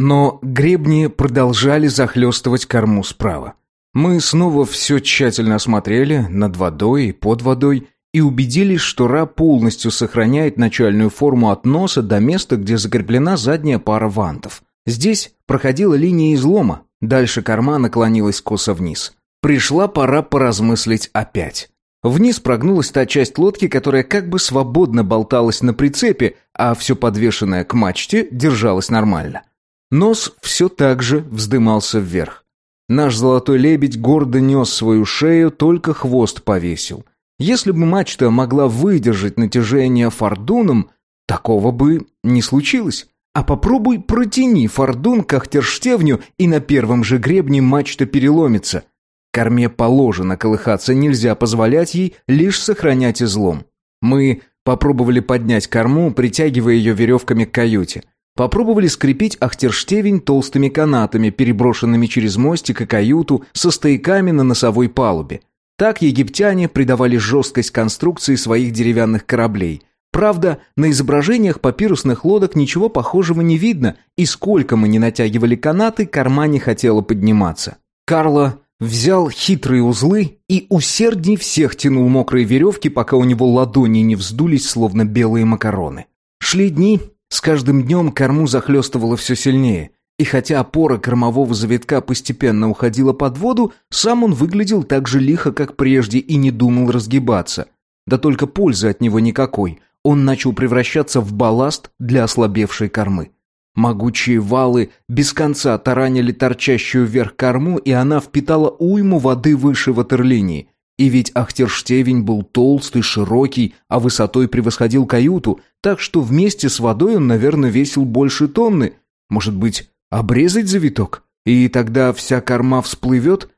Но гребни продолжали захлестывать корму справа. Мы снова все тщательно осмотрели, над водой и под водой, и убедились, что Ра полностью сохраняет начальную форму от носа до места, где закреплена задняя пара вантов. Здесь проходила линия излома, дальше корма наклонилась косо вниз. Пришла пора поразмыслить опять. Вниз прогнулась та часть лодки, которая как бы свободно болталась на прицепе, а все подвешенное к мачте держалось нормально. Нос все так же вздымался вверх. Наш золотой лебедь гордо нес свою шею, только хвост повесил. Если бы мачта могла выдержать натяжение фордуном, такого бы не случилось. А попробуй протяни фордун к ахтерштевню, и на первом же гребне мачта переломится. Корме положено колыхаться, нельзя позволять ей лишь сохранять излом. Мы попробовали поднять корму, притягивая ее веревками к каюте. Попробовали скрепить ахтерштевень толстыми канатами, переброшенными через мостик и каюту со стояками на носовой палубе. Так египтяне придавали жесткость конструкции своих деревянных кораблей. Правда, на изображениях папирусных лодок ничего похожего не видно, и сколько мы не натягивали канаты, корма не хотела подниматься. Карло взял хитрые узлы и усердней всех тянул мокрые веревки, пока у него ладони не вздулись, словно белые макароны. Шли дни, с каждым днем корму захлестывало все сильнее, и хотя опора кормового завитка постепенно уходила под воду, сам он выглядел так же лихо, как прежде, и не думал разгибаться. Да только пользы от него никакой. Он начал превращаться в балласт для ослабевшей кормы. Могучие валы без конца таранили торчащую вверх корму, и она впитала уйму воды выше ватерлинии. И ведь Ахтерштевень был толстый, широкий, а высотой превосходил каюту, так что вместе с водой он, наверное, весил больше тонны. Может быть, обрезать завиток? И тогда вся корма всплывет?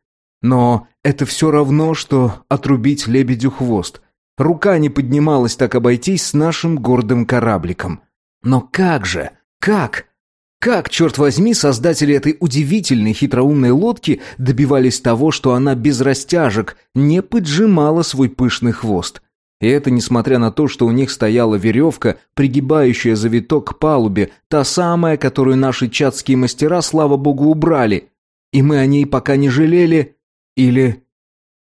Но это все равно, что отрубить лебедю хвост. Рука не поднималась так обойтись с нашим гордым корабликом. Но как же? Как? Как, черт возьми, создатели этой удивительной хитроумной лодки добивались того, что она без растяжек не поджимала свой пышный хвост? И это несмотря на то, что у них стояла веревка, пригибающая завиток к палубе, та самая, которую наши чатские мастера, слава богу, убрали. И мы о ней пока не жалели. Или...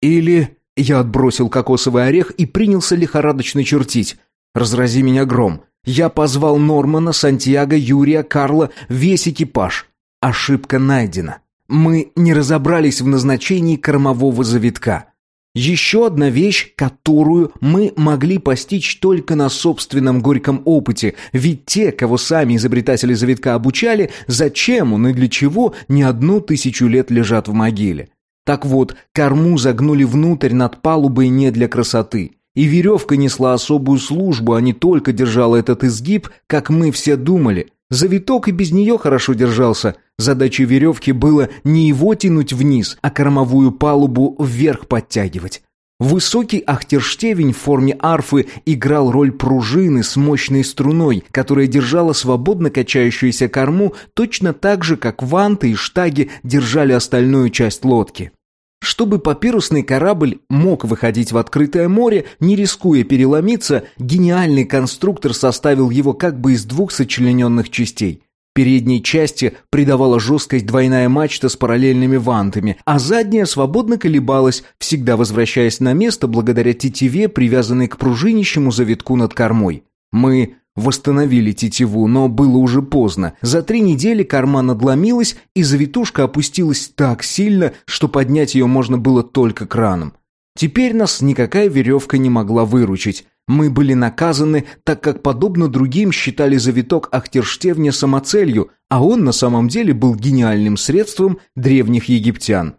Или... Я отбросил кокосовый орех и принялся лихорадочно чертить. Разрази меня гром. Я позвал Нормана, Сантьяго, Юрия, Карла, весь экипаж. Ошибка найдена. Мы не разобрались в назначении кормового завитка. Еще одна вещь, которую мы могли постичь только на собственном горьком опыте, ведь те, кого сами изобретатели завитка обучали, зачем он и для чего не одну тысячу лет лежат в могиле. Так вот, корму загнули внутрь над палубой не для красоты. И веревка несла особую службу, а не только держала этот изгиб, как мы все думали. Завиток и без нее хорошо держался. Задачей веревки было не его тянуть вниз, а кормовую палубу вверх подтягивать. Высокий ахтерштевень в форме арфы играл роль пружины с мощной струной, которая держала свободно качающуюся корму точно так же, как ванты и штаги держали остальную часть лодки. Чтобы папирусный корабль мог выходить в открытое море, не рискуя переломиться, гениальный конструктор составил его как бы из двух сочлененных частей. Передней части придавала жесткость двойная мачта с параллельными вантами, а задняя свободно колебалась, всегда возвращаясь на место благодаря тетиве, привязанной к пружинищему завитку над кормой. Мы Восстановили тетиву, но было уже поздно. За три недели корма надломилась, и завитушка опустилась так сильно, что поднять ее можно было только краном. Теперь нас никакая веревка не могла выручить. Мы были наказаны, так как, подобно другим, считали завиток Ахтерштевня самоцелью, а он на самом деле был гениальным средством древних египтян.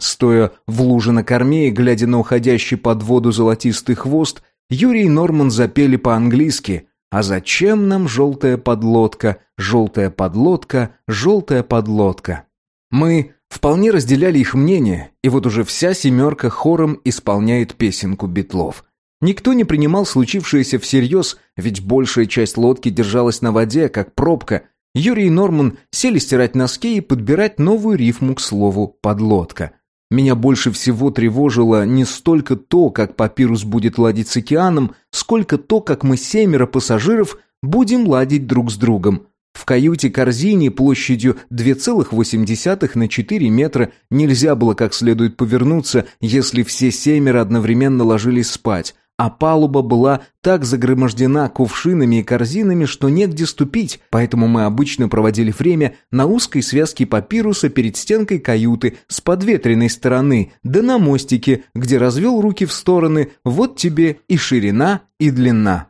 Стоя в луже на корме и глядя на уходящий под воду золотистый хвост, Юрий и Норман запели по-английски – а зачем нам желтая подлодка, желтая подлодка, желтая подлодка? Мы вполне разделяли их мнение, и вот уже вся семерка хором исполняет песенку битлов. Никто не принимал случившееся всерьез, ведь большая часть лодки держалась на воде, как пробка. Юрий и Норман сели стирать носки и подбирать новую рифму к слову «подлодка». Меня больше всего тревожило не столько то, как папирус будет ладить с океаном, сколько то, как мы семеро пассажиров будем ладить друг с другом. В каюте-корзине площадью 2,8 на 4 метра нельзя было как следует повернуться, если все семеро одновременно ложились спать, а палуба была так загромождена кувшинами и корзинами, что негде ступить, поэтому мы обычно проводили время на узкой связке папируса перед стенкой каюты с подветренной стороны, да на мостике, где развел руки в стороны, вот тебе и ширина, и длина.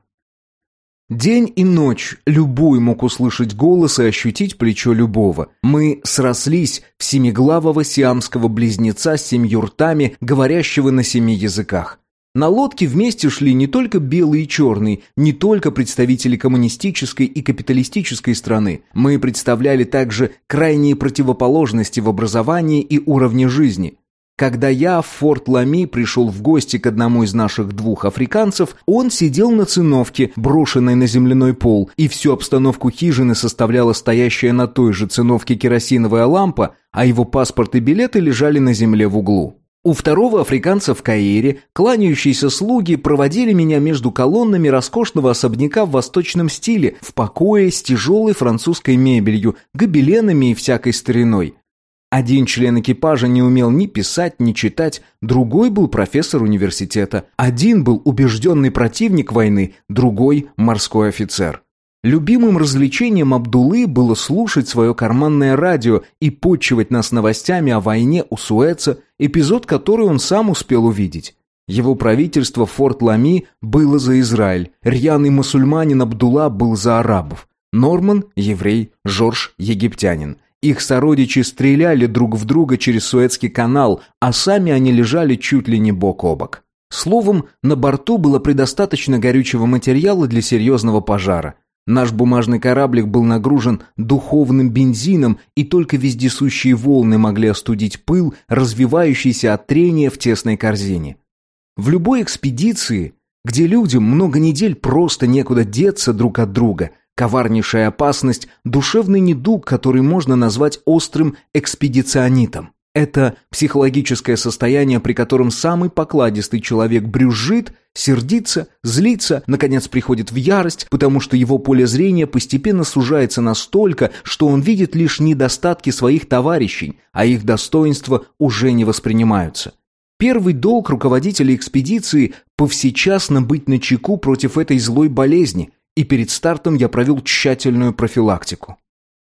День и ночь любой мог услышать голос и ощутить плечо любого. Мы срослись в семиглавого сиамского близнеца с семью ртами, говорящего на семи языках. На лодке вместе шли не только белый и черный, не только представители коммунистической и капиталистической страны. Мы представляли также крайние противоположности в образовании и уровне жизни. Когда я в Форт Лами пришел в гости к одному из наших двух африканцев, он сидел на циновке, брошенной на земляной пол, и всю обстановку хижины составляла стоящая на той же циновке керосиновая лампа, а его паспорт и билеты лежали на земле в углу. У второго африканца в Каире кланяющиеся слуги проводили меня между колоннами роскошного особняка в восточном стиле, в покое с тяжелой французской мебелью, гобеленами и всякой стариной. Один член экипажа не умел ни писать, ни читать, другой был профессор университета, один был убежденный противник войны, другой – морской офицер. Любимым развлечением Абдулы было слушать свое карманное радио и почивать нас новостями о войне у Суэца, эпизод, который он сам успел увидеть. Его правительство Форт Лами было за Израиль, рьяный мусульманин Абдулла был за арабов. Норман – еврей, Жорж – египтянин. Их сородичи стреляли друг в друга через Суэцкий канал, а сами они лежали чуть ли не бок о бок. Словом, на борту было предостаточно горючего материала для серьезного пожара – Наш бумажный кораблик был нагружен духовным бензином, и только вездесущие волны могли остудить пыл, развивающийся от трения в тесной корзине. В любой экспедиции, где людям много недель просто некуда деться друг от друга, коварнейшая опасность – душевный недуг, который можно назвать острым экспедиционитом. Это психологическое состояние, при котором самый покладистый человек брюзжит, сердится, злится, наконец приходит в ярость, потому что его поле зрения постепенно сужается настолько, что он видит лишь недостатки своих товарищей, а их достоинства уже не воспринимаются. Первый долг руководителя экспедиции – повсечасно быть начеку против этой злой болезни, и перед стартом я провел тщательную профилактику.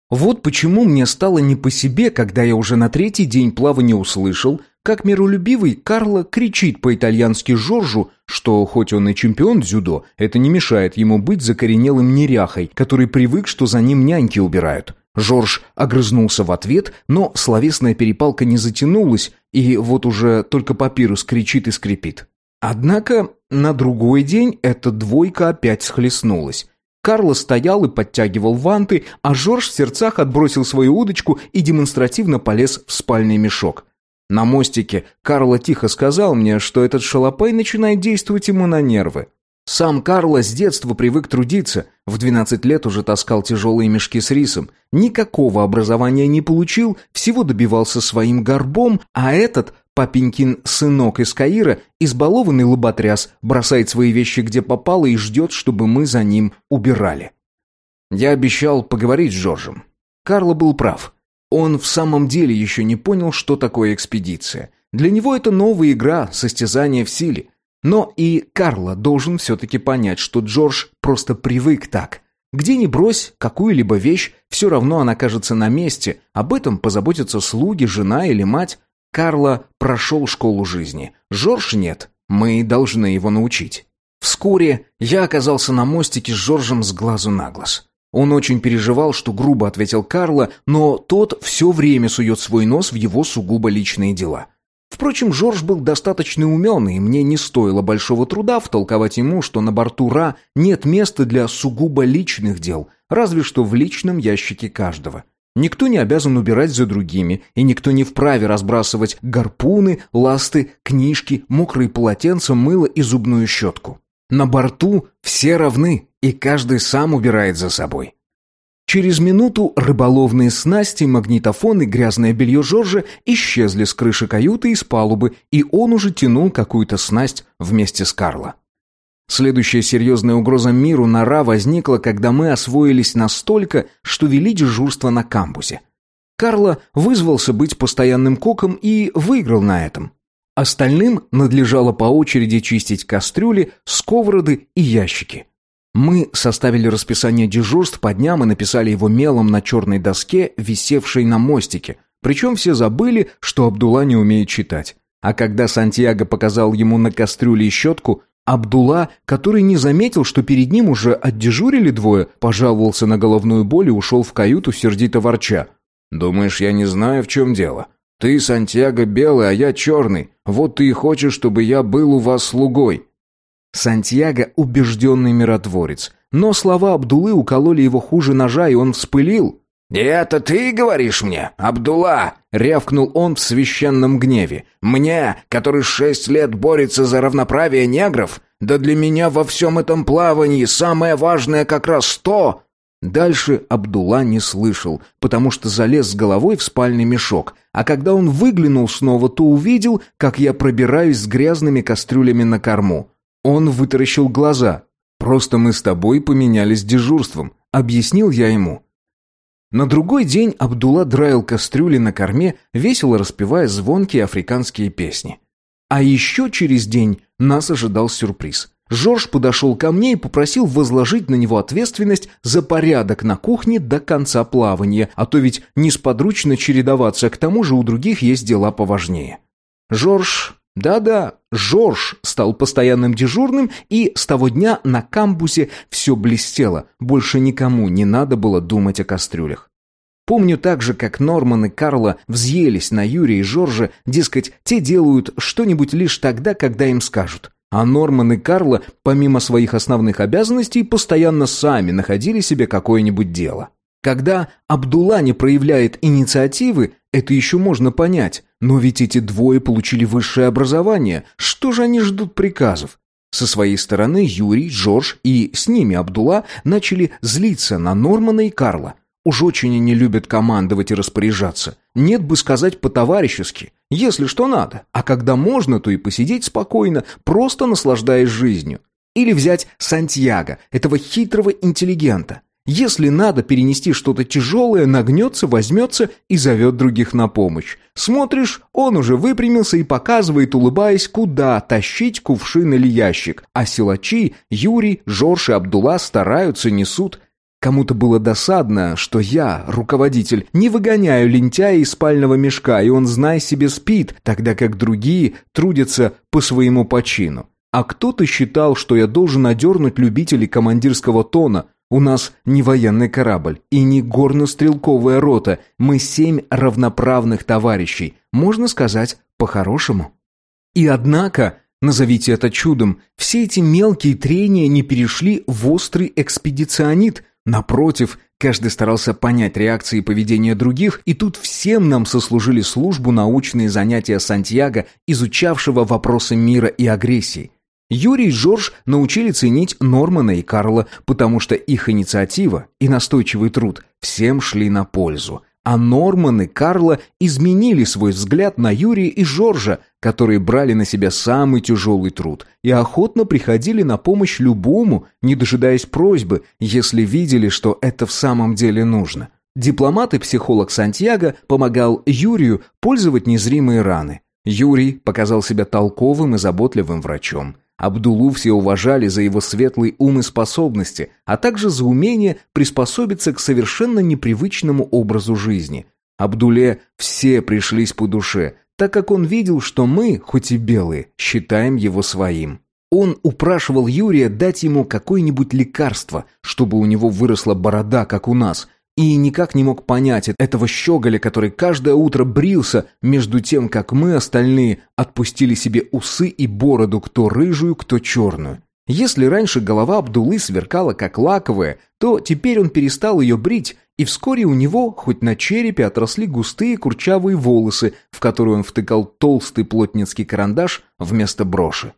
Вот почему мне стало не по себе, когда я уже на третий день плавания услышал, как миролюбивый Карло кричит по-итальянски Жоржу, что хоть он и чемпион дзюдо, это не мешает ему быть закоренелым неряхой, который привык, что за ним няньки убирают. Жорж огрызнулся в ответ, но словесная перепалка не затянулась, и вот уже только папирус кричит и скрипит. Однако на другой день эта двойка опять схлестнулась. Карло стоял и подтягивал ванты, а Жорж в сердцах отбросил свою удочку и демонстративно полез в спальный мешок. На мостике Карло тихо сказал мне, что этот шалопай начинает действовать ему на нервы. Сам Карло с детства привык трудиться, в 12 лет уже таскал тяжелые мешки с рисом, никакого образования не получил, всего добивался своим горбом, а этот Папенькин сынок из Каира, избалованный лоботряс, бросает свои вещи где попало и ждет, чтобы мы за ним убирали. Я обещал поговорить с Джорджем. Карло был прав. Он в самом деле еще не понял, что такое экспедиция. Для него это новая игра, состязание в силе. Но и Карло должен все-таки понять, что Джордж просто привык так. Где ни брось какую-либо вещь, все равно она окажется на месте. Об этом позаботятся слуги, жена или мать. Карло прошел школу жизни. Жорж нет. Мы должны его научить. Вскоре я оказался на мостике с Жоржем с глазу на глаз. Он очень переживал, что грубо ответил Карло, но тот все время сует свой нос в его сугубо личные дела. Впрочем, Жорж был достаточно умен, и мне не стоило большого труда втолковать ему, что на борту Ра нет места для сугубо личных дел, разве что в личном ящике каждого. Никто не обязан убирать за другими, и никто не вправе разбрасывать гарпуны, ласты, книжки, мокрые полотенца, мыло и зубную щетку. На борту все равны, и каждый сам убирает за собой. Через минуту рыболовные снасти, магнитофон и грязное белье Жоржа исчезли с крыши каюты и с палубы, и он уже тянул какую-то снасть вместе с Карло. Следующая серьезная угроза миру нора возникла, когда мы освоились настолько, что вели дежурство на кампусе. Карло вызвался быть постоянным коком и выиграл на этом. Остальным надлежало по очереди чистить кастрюли, сковороды и ящики. Мы составили расписание дежурств по дням и написали его мелом на черной доске, висевшей на мостике. Причем все забыли, что Абдулла не умеет читать. А когда Сантьяго показал ему на кастрюле щетку, Абдулла, который не заметил, что перед ним уже отдежурили двое, пожаловался на головную боль и ушел в каюту сердито ворча. «Думаешь, я не знаю, в чем дело? Ты, Сантьяго, белый, а я черный. Вот ты и хочешь, чтобы я был у вас слугой». Сантьяго – убежденный миротворец. Но слова Абдулы укололи его хуже ножа, и он вспылил. «И это ты говоришь мне, Абдулла?» — рявкнул он в священном гневе. «Мне, который шесть лет борется за равноправие негров? Да для меня во всем этом плавании самое важное как раз то...» Дальше Абдулла не слышал, потому что залез с головой в спальный мешок, а когда он выглянул снова, то увидел, как я пробираюсь с грязными кастрюлями на корму. Он вытаращил глаза. «Просто мы с тобой поменялись дежурством», — объяснил я ему. На другой день Абдулла драил кастрюли на корме, весело распевая звонкие африканские песни. А еще через день нас ожидал сюрприз. Жорж подошел ко мне и попросил возложить на него ответственность за порядок на кухне до конца плавания, а то ведь несподручно чередоваться, к тому же у других есть дела поважнее. Жорж да-да, Жорж стал постоянным дежурным, и с того дня на камбузе все блестело, больше никому не надо было думать о кастрюлях. Помню также, как Норман и Карла взъелись на Юрия и Жоржа, дескать, те делают что-нибудь лишь тогда, когда им скажут. А Норман и Карла, помимо своих основных обязанностей, постоянно сами находили себе какое-нибудь дело. Когда Абдулла не проявляет инициативы, это еще можно понять. Но ведь эти двое получили высшее образование. Что же они ждут приказов? Со своей стороны Юрий, Джордж и с ними Абдулла начали злиться на Нормана и Карла. Уж очень они любят командовать и распоряжаться. Нет бы сказать по-товарищески, если что надо. А когда можно, то и посидеть спокойно, просто наслаждаясь жизнью. Или взять Сантьяго, этого хитрого интеллигента. Если надо перенести что-то тяжелое, нагнется, возьмется и зовет других на помощь. Смотришь, он уже выпрямился и показывает, улыбаясь, куда тащить кувшин или ящик. А силачи, Юрий, Жорж и Абдулла стараются, несут. Кому-то было досадно, что я, руководитель, не выгоняю лентяя из спального мешка, и он, знай себе, спит, тогда как другие трудятся по своему почину. А кто-то считал, что я должен одернуть любителей командирского тона – у нас не военный корабль и не горно-стрелковая рота. Мы семь равноправных товарищей. Можно сказать, по-хорошему. И однако, назовите это чудом, все эти мелкие трения не перешли в острый экспедиционит. Напротив, каждый старался понять реакции и поведение других, и тут всем нам сослужили службу научные занятия Сантьяго, изучавшего вопросы мира и агрессии. Юрий и Жорж научили ценить Нормана и Карла, потому что их инициатива и настойчивый труд всем шли на пользу. А Норман и Карла изменили свой взгляд на Юрия и Жоржа, которые брали на себя самый тяжелый труд и охотно приходили на помощь любому, не дожидаясь просьбы, если видели, что это в самом деле нужно. Дипломат и психолог Сантьяго помогал Юрию пользовать незримые раны. Юрий показал себя толковым и заботливым врачом. Абдулу все уважали за его светлый ум и способности, а также за умение приспособиться к совершенно непривычному образу жизни. Абдуле все пришлись по душе, так как он видел, что мы, хоть и белые, считаем его своим. Он упрашивал Юрия дать ему какое-нибудь лекарство, чтобы у него выросла борода, как у нас, и никак не мог понять этого щеголя, который каждое утро брился, между тем, как мы, остальные, отпустили себе усы и бороду, кто рыжую, кто черную. Если раньше голова Абдулы сверкала как лаковая, то теперь он перестал ее брить, и вскоре у него, хоть на черепе, отросли густые курчавые волосы, в которые он втыкал толстый плотницкий карандаш вместо броши.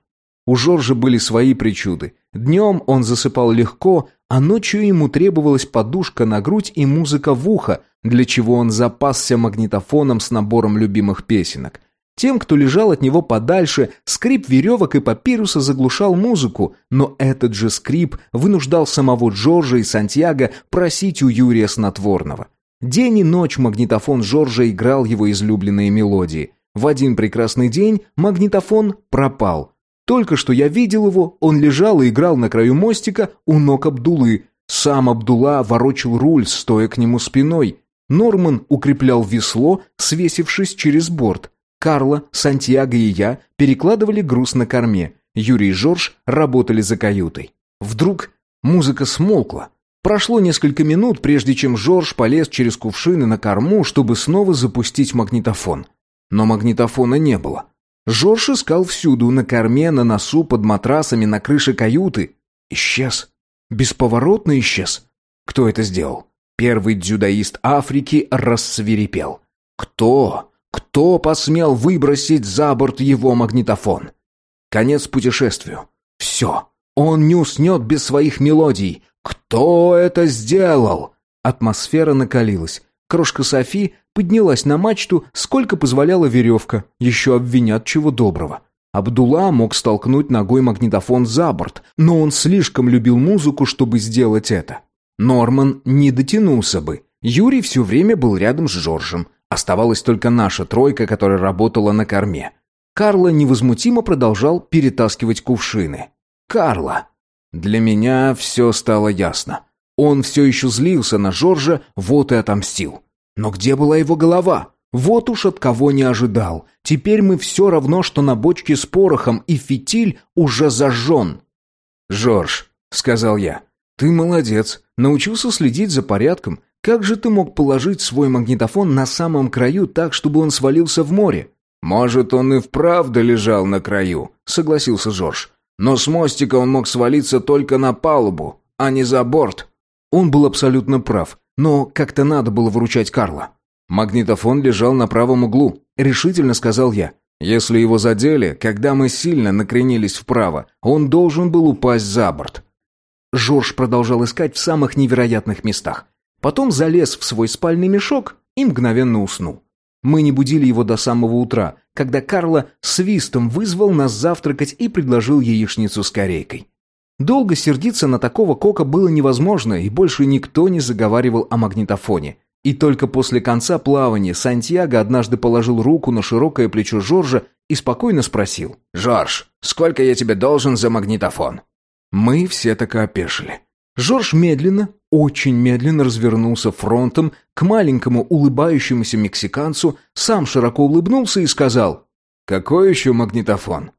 У Жоржа были свои причуды. Днем он засыпал легко, а ночью ему требовалась подушка на грудь и музыка в ухо, для чего он запасся магнитофоном с набором любимых песенок. Тем, кто лежал от него подальше, скрип веревок и папируса заглушал музыку, но этот же скрип вынуждал самого Джорджа и Сантьяго просить у Юрия снотворного. День и ночь магнитофон Джорджа играл его излюбленные мелодии. В один прекрасный день магнитофон пропал. Только что я видел его, он лежал и играл на краю мостика у ног Абдулы. Сам Абдулла ворочил руль, стоя к нему спиной. Норман укреплял весло, свесившись через борт. Карла, Сантьяго и я перекладывали груз на корме. Юрий и Жорж работали за каютой. Вдруг музыка смолкла. Прошло несколько минут, прежде чем Жорж полез через кувшины на корму, чтобы снова запустить магнитофон. Но магнитофона не было. Жорж искал всюду, на корме, на носу, под матрасами, на крыше каюты. Исчез. Бесповоротно исчез. Кто это сделал? Первый дзюдоист Африки рассверепел. Кто? Кто посмел выбросить за борт его магнитофон? Конец путешествию. Все. Он не уснет без своих мелодий. Кто это сделал? Атмосфера накалилась. Крошка Софи поднялась на мачту, сколько позволяла веревка. Еще обвинят чего доброго. Абдулла мог столкнуть ногой магнитофон за борт, но он слишком любил музыку, чтобы сделать это. Норман не дотянулся бы. Юрий все время был рядом с Жоржем. Оставалась только наша тройка, которая работала на корме. Карло невозмутимо продолжал перетаскивать кувшины. Карло. Для меня все стало ясно. Он все еще злился на Жоржа, вот и отомстил. Но где была его голова? Вот уж от кого не ожидал. Теперь мы все равно, что на бочке с порохом, и фитиль уже зажжен. «Жорж», — сказал я, — «ты молодец, научился следить за порядком, как же ты мог положить свой магнитофон на самом краю так, чтобы он свалился в море? Может, он и вправду лежал на краю, согласился Жорж. Но с мостика он мог свалиться только на палубу, а не за борт. Он был абсолютно прав, но как-то надо было выручать Карла. Магнитофон лежал на правом углу, решительно сказал я. Если его задели, когда мы сильно накренились вправо, он должен был упасть за борт. Жорж продолжал искать в самых невероятных местах. Потом залез в свой спальный мешок и мгновенно уснул. Мы не будили его до самого утра, когда Карло свистом вызвал нас завтракать и предложил яичницу с корейкой. Долго сердиться на такого кока было невозможно, и больше никто не заговаривал о магнитофоне. И только после конца плавания Сантьяго однажды положил руку на широкое плечо Жоржа и спокойно спросил. «Жорж, сколько я тебе должен за магнитофон?» Мы все так и опешили. Жорж медленно, очень медленно развернулся фронтом к маленькому улыбающемуся мексиканцу, сам широко улыбнулся и сказал «Какой еще магнитофон?»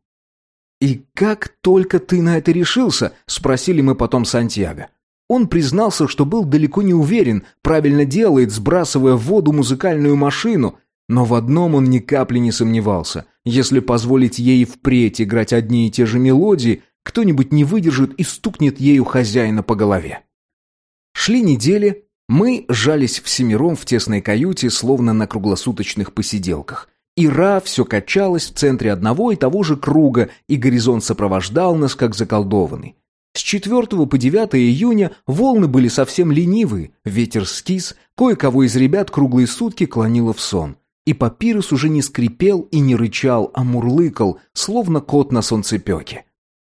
«И как только ты на это решился?» – спросили мы потом Сантьяго. Он признался, что был далеко не уверен, правильно делает, сбрасывая в воду музыкальную машину, но в одном он ни капли не сомневался. Если позволить ей впредь играть одни и те же мелодии, кто-нибудь не выдержит и стукнет ею хозяина по голове. Шли недели, мы жались всемиром в тесной каюте, словно на круглосуточных посиделках. Ира все качалась в центре одного и того же круга, и горизонт сопровождал нас, как заколдованный. С 4 по 9 июня волны были совсем ленивые, ветер скис, кое-кого из ребят круглые сутки клонило в сон. И папирус уже не скрипел и не рычал, а мурлыкал, словно кот на солнцепеке.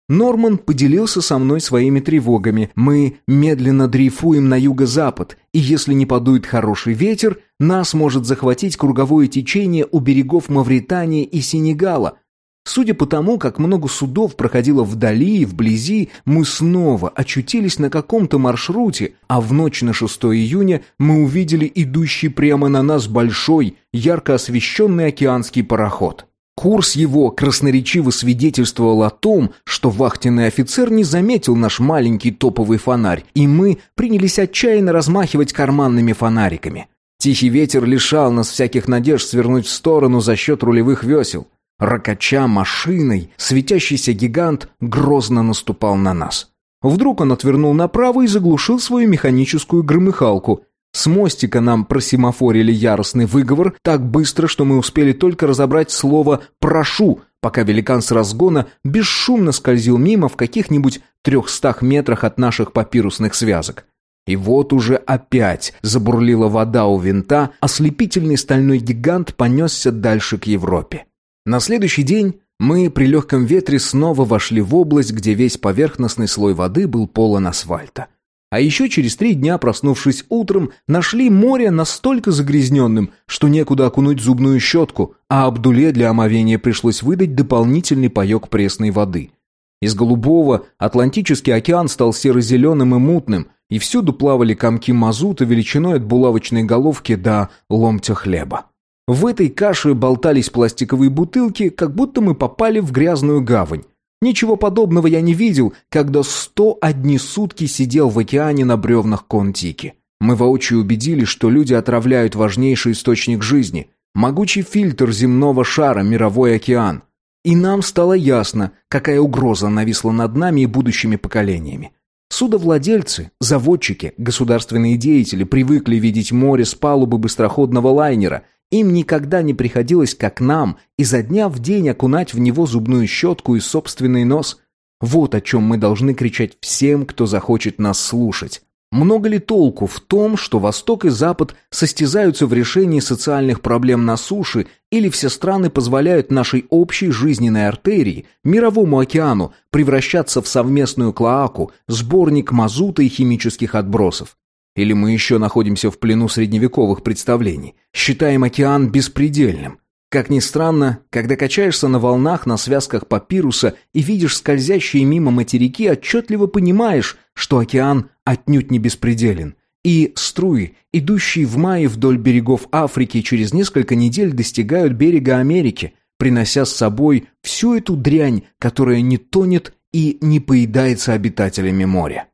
Норман поделился со мной своими тревогами. Мы медленно дрейфуем на юго-запад, и если не подует хороший ветер, нас может захватить круговое течение у берегов Мавритании и Сенегала. Судя по тому, как много судов проходило вдали и вблизи, мы снова очутились на каком-то маршруте, а в ночь на 6 июня мы увидели идущий прямо на нас большой, ярко освещенный океанский пароход. Курс его красноречиво свидетельствовал о том, что вахтенный офицер не заметил наш маленький топовый фонарь, и мы принялись отчаянно размахивать карманными фонариками. Тихий ветер лишал нас всяких надежд свернуть в сторону за счет рулевых весел. Рокача машиной, светящийся гигант грозно наступал на нас. Вдруг он отвернул направо и заглушил свою механическую громыхалку. С мостика нам просимофорили яростный выговор так быстро, что мы успели только разобрать слово «прошу», пока великан с разгона бесшумно скользил мимо в каких-нибудь трехстах метрах от наших папирусных связок. И вот уже опять забурлила вода у винта, ослепительный стальной гигант понесся дальше к Европе. На следующий день мы при легком ветре снова вошли в область, где весь поверхностный слой воды был полон асфальта. А еще через три дня, проснувшись утром, нашли море настолько загрязненным, что некуда окунуть зубную щетку, а Абдуле для омовения пришлось выдать дополнительный паек пресной воды. Из голубого Атлантический океан стал серо-зеленым и мутным, и всюду плавали комки мазута величиной от булавочной головки до ломтя хлеба. В этой каше болтались пластиковые бутылки, как будто мы попали в грязную гавань. Ничего подобного я не видел, когда сто одни сутки сидел в океане на бревнах Контики. Мы воочию убедились, что люди отравляют важнейший источник жизни – могучий фильтр земного шара, мировой океан. И нам стало ясно, какая угроза нависла над нами и будущими поколениями. Судовладельцы, заводчики, государственные деятели привыкли видеть море с палубы быстроходного лайнера – им никогда не приходилось, как нам, изо дня в день окунать в него зубную щетку и собственный нос. Вот о чем мы должны кричать всем, кто захочет нас слушать. Много ли толку в том, что Восток и Запад состязаются в решении социальных проблем на суше, или все страны позволяют нашей общей жизненной артерии, мировому океану, превращаться в совместную клоаку, сборник мазута и химических отбросов? Или мы еще находимся в плену средневековых представлений, считаем океан беспредельным? Как ни странно, когда качаешься на волнах на связках папируса и видишь скользящие мимо материки, отчетливо понимаешь, что океан отнюдь не беспределен. И струи, идущие в мае вдоль берегов Африки, через несколько недель достигают берега Америки, принося с собой всю эту дрянь, которая не тонет и не поедается обитателями моря.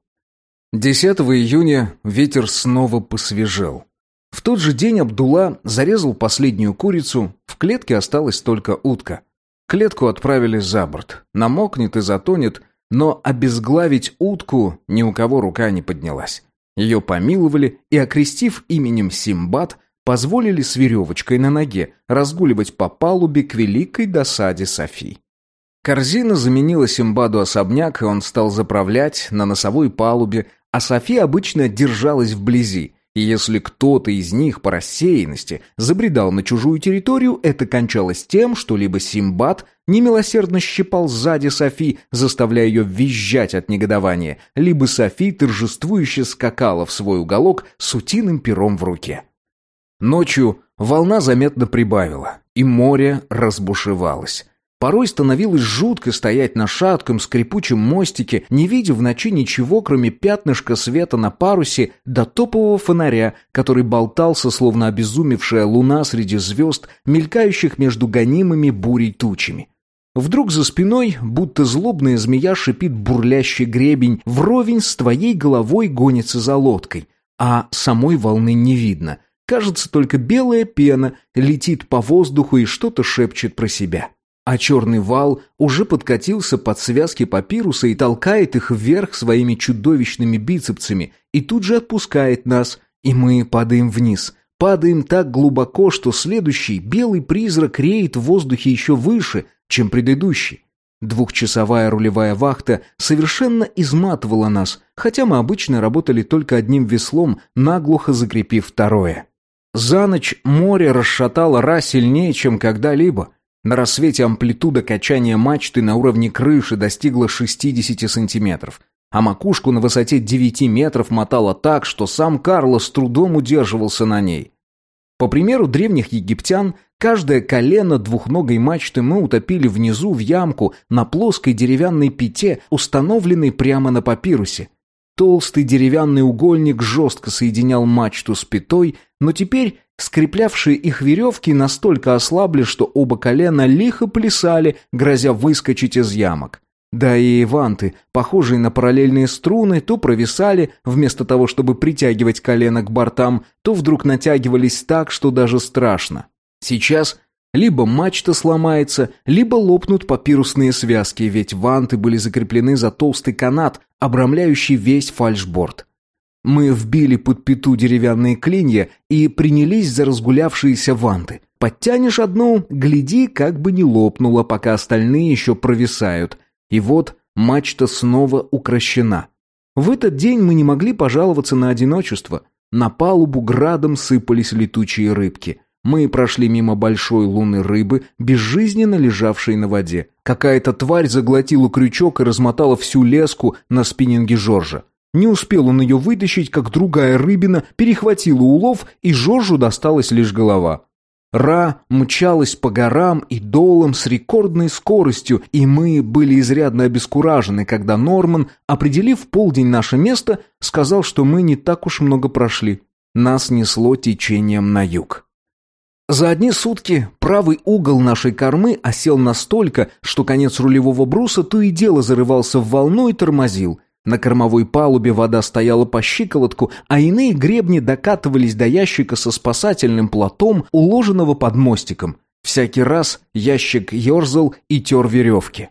10 июня ветер снова посвежел. В тот же день Абдулла зарезал последнюю курицу, в клетке осталась только утка. Клетку отправили за борт. Намокнет и затонет, но обезглавить утку ни у кого рука не поднялась. Ее помиловали и, окрестив именем Симбад, позволили с веревочкой на ноге разгуливать по палубе к великой досаде Софи. Корзина заменила Симбаду особняк, и он стал заправлять на носовой палубе, а София обычно держалась вблизи, и если кто-то из них по рассеянности забредал на чужую территорию, это кончалось тем, что либо Симбад немилосердно щипал сзади Софи, заставляя ее визжать от негодования, либо Софи торжествующе скакала в свой уголок с утиным пером в руке. Ночью волна заметно прибавила, и море разбушевалось. Порой становилось жутко стоять на шатком скрипучем мостике, не видя в ночи ничего, кроме пятнышка света на парусе до топового фонаря, который болтался, словно обезумевшая луна среди звезд, мелькающих между гонимыми бурей тучами. Вдруг за спиной, будто злобная змея шипит бурлящий гребень, вровень с твоей головой гонится за лодкой, а самой волны не видно. Кажется, только белая пена летит по воздуху и что-то шепчет про себя а черный вал уже подкатился под связки папируса и толкает их вверх своими чудовищными бицепсами, и тут же отпускает нас, и мы падаем вниз. Падаем так глубоко, что следующий белый призрак реет в воздухе еще выше, чем предыдущий. Двухчасовая рулевая вахта совершенно изматывала нас, хотя мы обычно работали только одним веслом, наглухо закрепив второе. За ночь море расшатало Ра сильнее, чем когда-либо. На рассвете амплитуда качания мачты на уровне крыши достигла 60 сантиметров, а макушку на высоте 9 метров мотала так, что сам Карло с трудом удерживался на ней. По примеру древних египтян, каждое колено двухногой мачты мы утопили внизу в ямку на плоской деревянной пите, установленной прямо на папирусе. Толстый деревянный угольник жестко соединял мачту с пятой, но теперь скреплявшие их веревки настолько ослабли, что оба колена лихо плясали, грозя выскочить из ямок. Да и ванты, похожие на параллельные струны, то провисали, вместо того, чтобы притягивать колено к бортам, то вдруг натягивались так, что даже страшно. Сейчас либо мачта сломается, либо лопнут папирусные связки, ведь ванты были закреплены за толстый канат, обрамляющий весь фальшборд. Мы вбили под пету деревянные клинья и принялись за разгулявшиеся ванты. Подтянешь одну, гляди, как бы не лопнула, пока остальные еще провисают. И вот мачта снова укращена. В этот день мы не могли пожаловаться на одиночество. На палубу градом сыпались летучие рыбки. Мы прошли мимо большой лунной рыбы, безжизненно лежавшей на воде. Какая-то тварь заглотила крючок и размотала всю леску на спиннинге Жоржа. Не успел он ее вытащить, как другая рыбина перехватила улов, и Жоржу досталась лишь голова. Ра мчалась по горам и долам с рекордной скоростью, и мы были изрядно обескуражены, когда Норман, определив полдень наше место, сказал, что мы не так уж много прошли. Нас несло течением на юг. За одни сутки правый угол нашей кормы осел настолько, что конец рулевого бруса то и дело зарывался в волну и тормозил. На кормовой палубе вода стояла по щиколотку, а иные гребни докатывались до ящика со спасательным платом, уложенного под мостиком. Всякий раз ящик ерзал и тер веревки.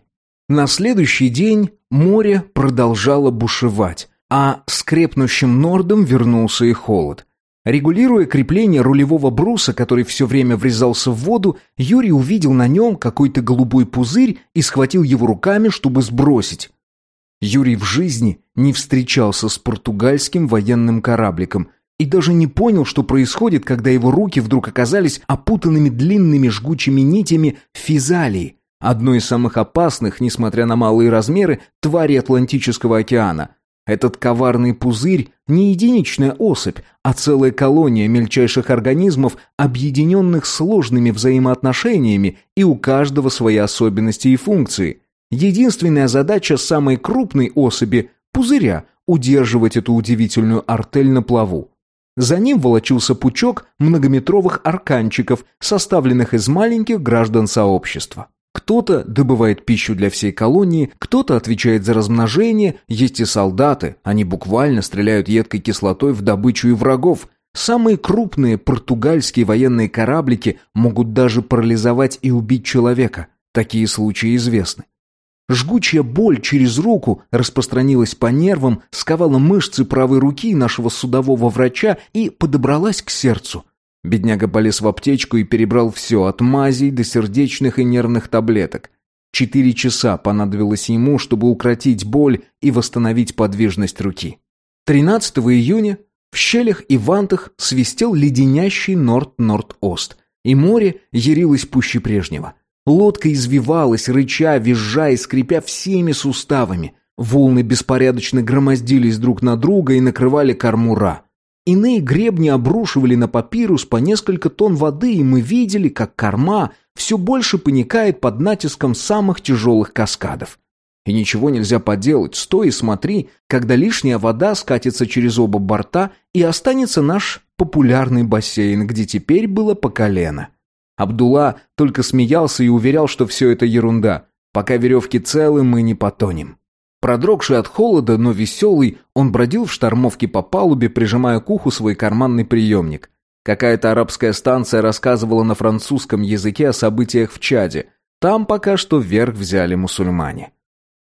На следующий день море продолжало бушевать, а с нордом вернулся и холод – Регулируя крепление рулевого бруса, который все время врезался в воду, Юрий увидел на нем какой-то голубой пузырь и схватил его руками, чтобы сбросить. Юрий в жизни не встречался с португальским военным корабликом и даже не понял, что происходит, когда его руки вдруг оказались опутанными длинными жгучими нитями физалии, одной из самых опасных, несмотря на малые размеры, твари Атлантического океана – этот коварный пузырь не единичная особь, а целая колония мельчайших организмов, объединенных сложными взаимоотношениями, и у каждого свои особенности и функции. Единственная задача самой крупной особи – пузыря – удерживать эту удивительную артель на плаву. За ним волочился пучок многометровых арканчиков, составленных из маленьких граждан сообщества. Кто-то добывает пищу для всей колонии, кто-то отвечает за размножение, есть и солдаты, они буквально стреляют едкой кислотой в добычу и врагов. Самые крупные португальские военные кораблики могут даже парализовать и убить человека. Такие случаи известны. Жгучая боль через руку распространилась по нервам, сковала мышцы правой руки нашего судового врача и подобралась к сердцу – Бедняга полез в аптечку и перебрал все, от мазей до сердечных и нервных таблеток. Четыре часа понадобилось ему, чтобы укротить боль и восстановить подвижность руки. 13 июня в щелях и вантах свистел леденящий норд-норд-ост, и море ярилось пуще прежнего. Лодка извивалась, рыча, визжа и скрипя всеми суставами. Волны беспорядочно громоздились друг на друга и накрывали корму Ра. Иные гребни обрушивали на папирус по несколько тонн воды, и мы видели, как корма все больше паникает под натиском самых тяжелых каскадов. И ничего нельзя поделать, стой и смотри, когда лишняя вода скатится через оба борта и останется наш популярный бассейн, где теперь было по колено. Абдулла только смеялся и уверял, что все это ерунда. Пока веревки целы, мы не потонем. Продрогший от холода, но веселый, он бродил в штормовке по палубе, прижимая к уху свой карманный приемник. Какая-то арабская станция рассказывала на французском языке о событиях в Чаде. Там пока что вверх взяли мусульмане.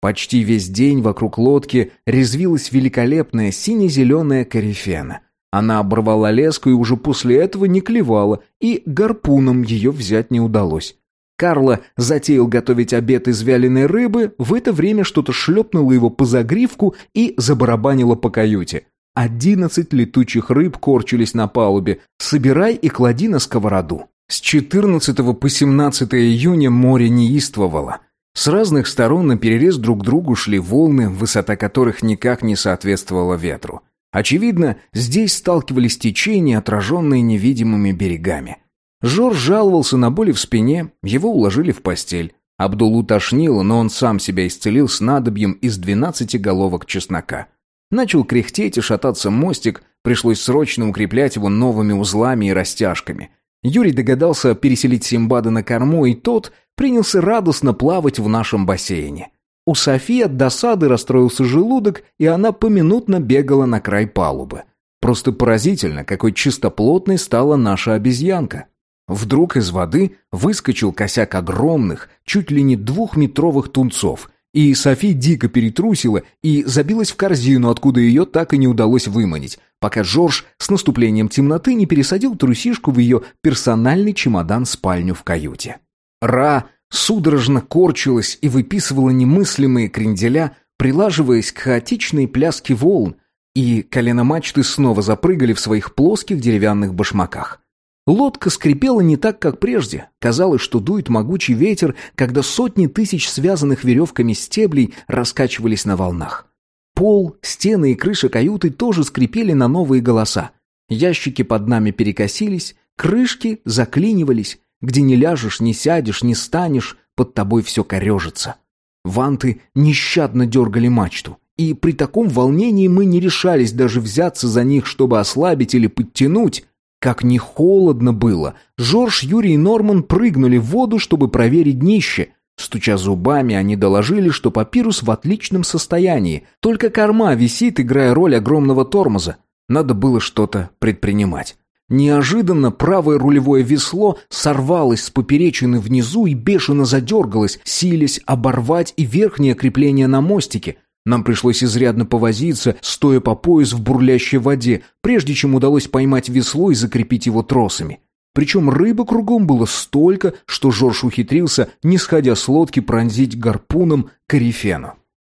Почти весь день вокруг лодки резвилась великолепная сине-зеленая корифена. Она оборвала леску и уже после этого не клевала, и гарпуном ее взять не удалось. Карло затеял готовить обед из вяленой рыбы, в это время что-то шлепнуло его по загривку и забарабанило по каюте. Одиннадцать летучих рыб корчились на палубе. Собирай и клади на сковороду. С 14 по 17 июня море неистовало. С разных сторон на перерез друг другу шли волны, высота которых никак не соответствовала ветру. Очевидно, здесь сталкивались течения, отраженные невидимыми берегами. Жорж жаловался на боли в спине, его уложили в постель. Абдулу тошнило, но он сам себя исцелил с надобьем из двенадцати головок чеснока. Начал кряхтеть и шататься мостик, пришлось срочно укреплять его новыми узлами и растяжками. Юрий догадался переселить Симбада на корму, и тот принялся радостно плавать в нашем бассейне. У Софии от досады расстроился желудок, и она поминутно бегала на край палубы. Просто поразительно, какой чистоплотной стала наша обезьянка. Вдруг из воды выскочил косяк огромных, чуть ли не двухметровых тунцов, и Софи дико перетрусила и забилась в корзину, откуда ее так и не удалось выманить, пока Жорж с наступлением темноты не пересадил трусишку в ее персональный чемодан-спальню в каюте. Ра судорожно корчилась и выписывала немыслимые кренделя, прилаживаясь к хаотичной пляске волн, и колено мачты снова запрыгали в своих плоских деревянных башмаках. Лодка скрипела не так, как прежде. Казалось, что дует могучий ветер, когда сотни тысяч связанных веревками стеблей раскачивались на волнах. Пол, стены и крыша каюты тоже скрипели на новые голоса. Ящики под нами перекосились, крышки заклинивались. Где не ляжешь, не сядешь, не станешь, под тобой все корежится. Ванты нещадно дергали мачту. И при таком волнении мы не решались даже взяться за них, чтобы ослабить или подтянуть. Как не холодно было. Жорж, Юрий и Норман прыгнули в воду, чтобы проверить днище. Стуча зубами, они доложили, что папирус в отличном состоянии, только корма висит, играя роль огромного тормоза. Надо было что-то предпринимать. Неожиданно правое рулевое весло сорвалось с поперечины внизу и бешено задергалось, силясь оборвать и верхнее крепление на мостике. Нам пришлось изрядно повозиться, стоя по пояс в бурлящей воде, прежде чем удалось поймать весло и закрепить его тросами. Причем рыбы кругом было столько, что Жорж ухитрился, не сходя с лодки, пронзить гарпуном корифену.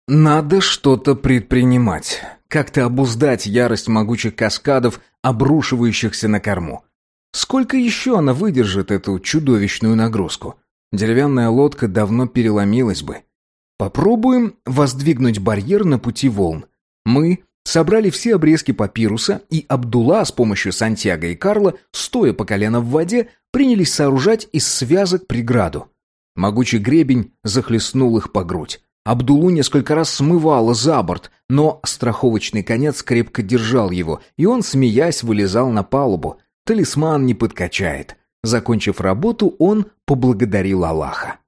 Надо что-то предпринимать. Как-то обуздать ярость могучих каскадов, обрушивающихся на корму. Сколько еще она выдержит эту чудовищную нагрузку? Деревянная лодка давно переломилась бы. Попробуем воздвигнуть барьер на пути волн. Мы собрали все обрезки папируса, и Абдулла с помощью Сантьяго и Карла, стоя по колено в воде, принялись сооружать из связок преграду. Могучий гребень захлестнул их по грудь. Абдулу несколько раз смывало за борт, но страховочный конец крепко держал его, и он, смеясь, вылезал на палубу. Талисман не подкачает. Закончив работу, он поблагодарил Аллаха.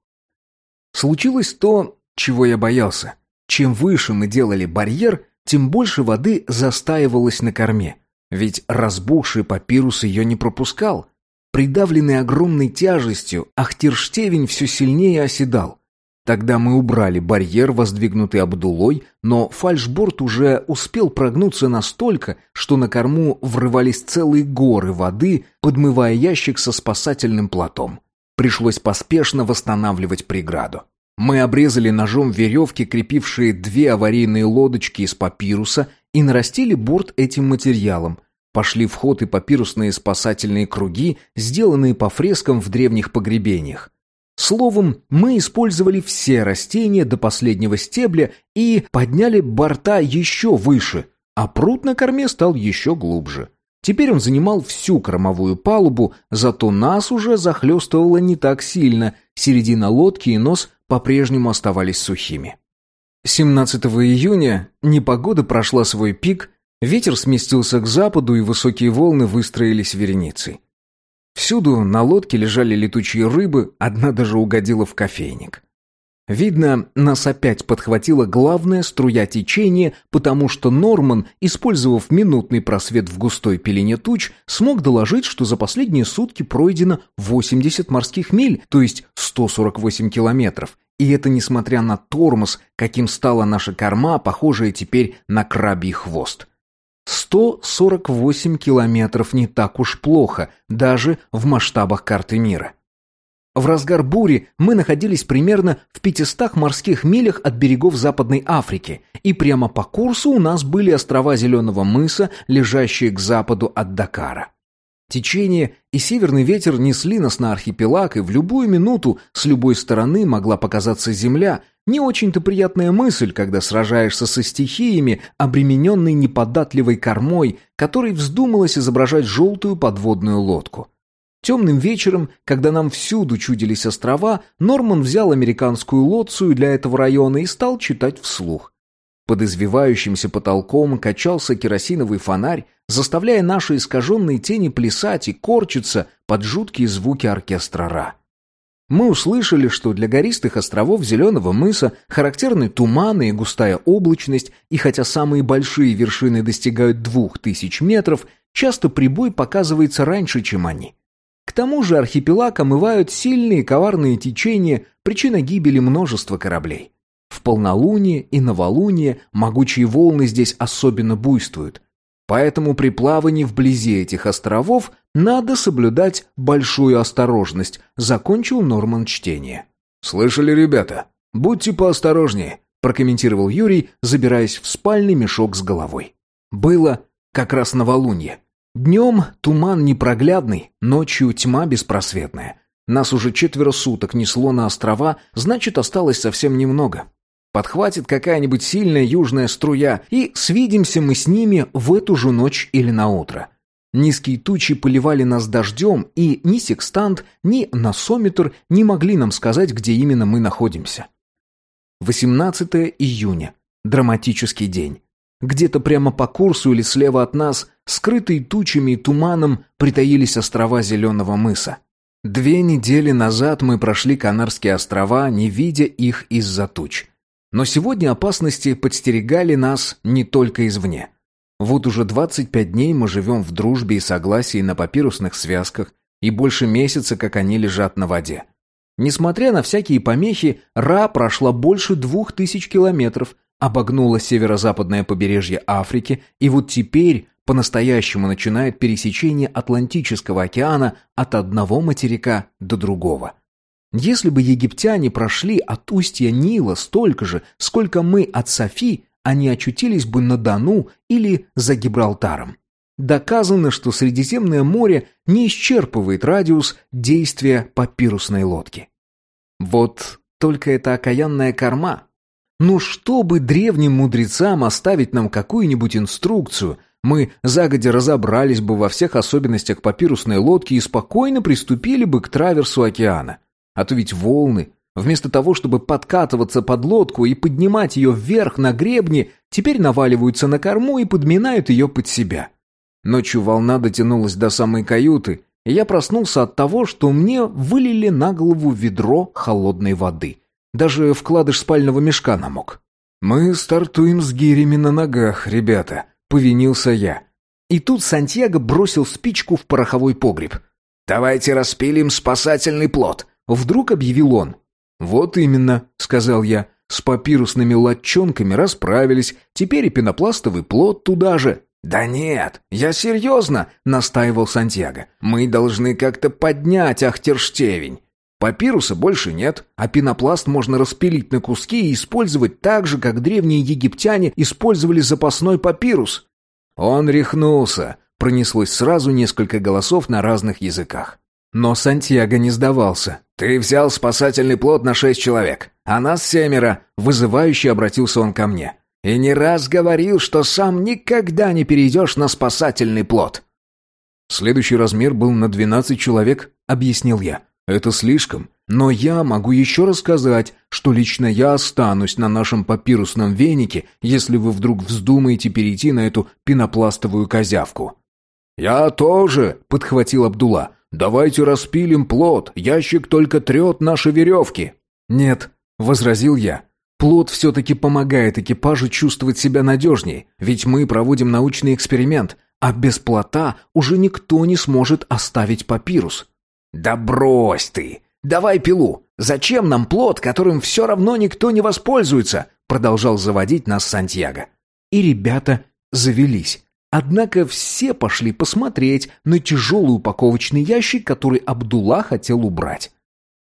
Случилось то, чего я боялся? Чем выше мы делали барьер, тем больше воды застаивалось на корме. Ведь разбухший папирус ее не пропускал. Придавленный огромной тяжестью, Ахтирштевень все сильнее оседал. Тогда мы убрали барьер, воздвигнутый Абдулой, но фальшборд уже успел прогнуться настолько, что на корму врывались целые горы воды, подмывая ящик со спасательным платом. Пришлось поспешно восстанавливать преграду. Мы обрезали ножом веревки, крепившие две аварийные лодочки из папируса, и нарастили борт этим материалом. Пошли в ход и папирусные спасательные круги, сделанные по фрескам в древних погребениях. Словом, мы использовали все растения до последнего стебля и подняли борта еще выше, а пруд на корме стал еще глубже. Теперь он занимал всю кормовую палубу, зато нас уже захлестывало не так сильно, середина лодки и нос по-прежнему оставались сухими. 17 июня непогода прошла свой пик, ветер сместился к западу и высокие волны выстроились вереницей. Всюду на лодке лежали летучие рыбы, одна даже угодила в кофейник. Видно, нас опять подхватила главная струя течения, потому что Норман, использовав минутный просвет в густой пелене туч, смог доложить, что за последние сутки пройдено 80 морских миль, то есть 148 километров, и это несмотря на тормоз, каким стала наша корма, похожая теперь на крабий хвост. 148 километров не так уж плохо, даже в масштабах карты мира. В разгар бури мы находились примерно в 500 морских милях от берегов Западной Африки, и прямо по курсу у нас были острова Зеленого мыса, лежащие к западу от Дакара. Течение и северный ветер несли нас на архипелаг, и в любую минуту с любой стороны могла показаться земля. Не очень-то приятная мысль, когда сражаешься со стихиями, обремененной неподатливой кормой, которой вздумалось изображать желтую подводную лодку. Темным вечером, когда нам всюду чудились острова, Норман взял американскую лоцию для этого района и стал читать вслух. Под извивающимся потолком качался керосиновый фонарь, заставляя наши искаженные тени плясать и корчиться под жуткие звуки оркестра Ра. Мы услышали, что для гористых островов Зеленого мыса характерны туманы и густая облачность, и хотя самые большие вершины достигают двух тысяч метров, часто прибой показывается раньше, чем они. К тому же архипелаг омывают сильные коварные течения, причина гибели множества кораблей. В полнолуние и новолуние могучие волны здесь особенно буйствуют. Поэтому при плавании вблизи этих островов надо соблюдать большую осторожность, закончил Норман чтение. «Слышали, ребята? Будьте поосторожнее», прокомментировал Юрий, забираясь в спальный мешок с головой. Было как раз новолуние. Днем туман непроглядный, ночью тьма беспросветная. Нас уже четверо суток несло на острова, значит, осталось совсем немного. Подхватит какая-нибудь сильная южная струя, и свидимся мы с ними в эту же ночь или на утро. Низкие тучи поливали нас дождем, и ни секстант, ни носометр не могли нам сказать, где именно мы находимся. 18 июня. Драматический день. Где-то прямо по курсу или слева от нас, скрытые тучами и туманом, притаились острова Зеленого мыса. Две недели назад мы прошли Канарские острова, не видя их из-за туч. Но сегодня опасности подстерегали нас не только извне. Вот уже 25 дней мы живем в дружбе и согласии на папирусных связках, и больше месяца, как они лежат на воде. Несмотря на всякие помехи, Ра прошла больше двух тысяч километров, обогнула северо-западное побережье Африки, и вот теперь по-настоящему начинает пересечение Атлантического океана от одного материка до другого – если бы египтяне прошли от устья Нила столько же, сколько мы от Софи, они очутились бы на Дону или за Гибралтаром. Доказано, что Средиземное море не исчерпывает радиус действия папирусной лодки. Вот только это окаянная корма. Ну, чтобы древним мудрецам оставить нам какую-нибудь инструкцию, мы загодя разобрались бы во всех особенностях папирусной лодки и спокойно приступили бы к траверсу океана. А то ведь волны, вместо того, чтобы подкатываться под лодку и поднимать ее вверх на гребни, теперь наваливаются на корму и подминают ее под себя. Ночью волна дотянулась до самой каюты, и я проснулся от того, что мне вылили на голову ведро холодной воды. Даже вкладыш спального мешка намок. «Мы стартуем с гирями на ногах, ребята», — повинился я. И тут Сантьяго бросил спичку в пороховой погреб. «Давайте распилим спасательный плод. Вдруг объявил он. «Вот именно», — сказал я, — «с папирусными латчонками расправились, теперь и пенопластовый плод туда же». «Да нет, я серьезно», — настаивал Сантьяго. «Мы должны как-то поднять Ахтерштевень. Папируса больше нет, а пенопласт можно распилить на куски и использовать так же, как древние египтяне использовали запасной папирус». Он рехнулся, пронеслось сразу несколько голосов на разных языках. Но Сантьяго не сдавался. «Ты взял спасательный плот на шесть человек, а нас семеро», — вызывающе обратился он ко мне. «И не раз говорил, что сам никогда не перейдешь на спасательный плот». «Следующий размер был на двенадцать человек», — объяснил я. «Это слишком, но я могу еще рассказать, что лично я останусь на нашем папирусном венике, если вы вдруг вздумаете перейти на эту пенопластовую козявку». «Я тоже», — подхватил Абдулла. «Давайте распилим плод, ящик только трет наши веревки». «Нет», — возразил я. «Плод все-таки помогает экипажу чувствовать себя надежнее, ведь мы проводим научный эксперимент, а без плота уже никто не сможет оставить папирус». «Да брось ты! Давай пилу! Зачем нам плод, которым все равно никто не воспользуется?» Продолжал заводить нас Сантьяго. И ребята завелись. Однако все пошли посмотреть на тяжелый упаковочный ящик, который Абдулла хотел убрать.